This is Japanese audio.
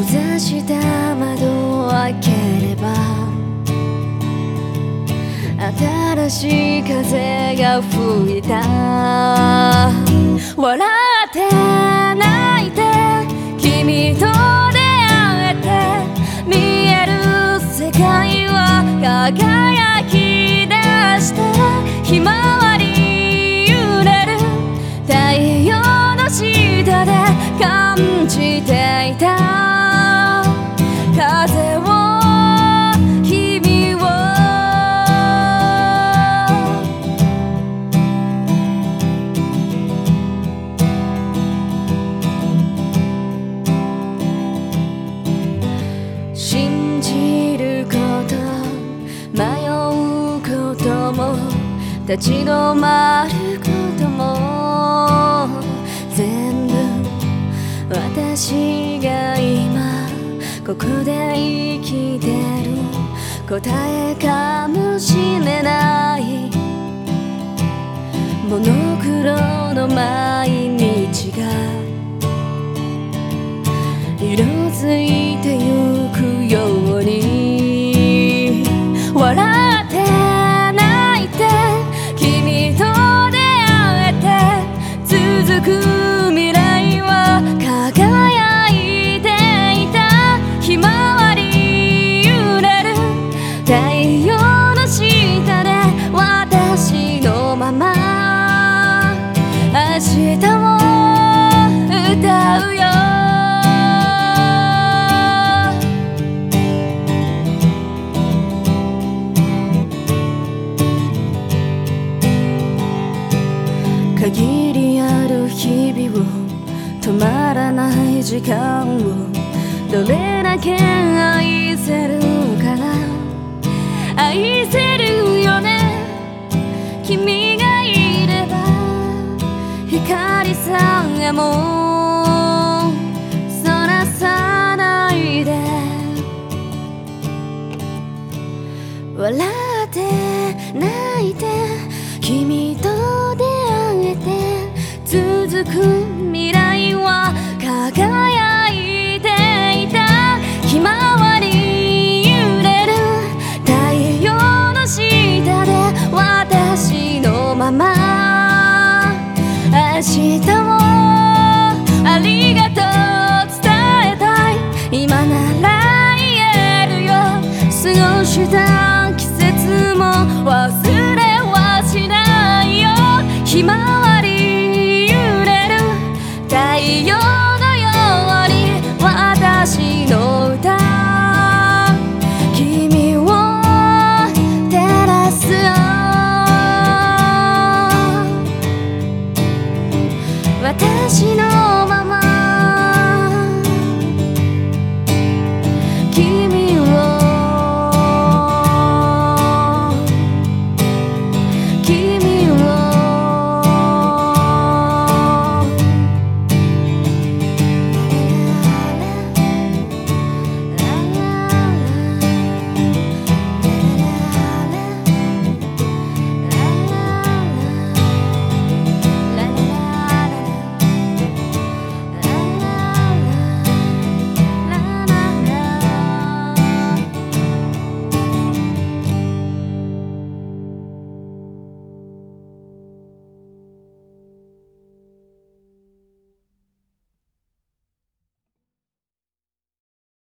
閉ざした窓を開ければ新しい風が吹いた笑って泣いて君と出会えて見える世界は輝き出したひまわり揺れる太陽の下で感じていた立ち止まることも全部私が今ここで生きてる答えかもしれないモノクロの毎日が色づいてゆく限りある日々を止まらない時間を。どれだけ愛せるかな。愛せるよね。君光さえもそらさないで。笑って泣いて君と出会えて続く未来は輝いていた。ひまわり揺れる太陽の下で私のまま。明日私の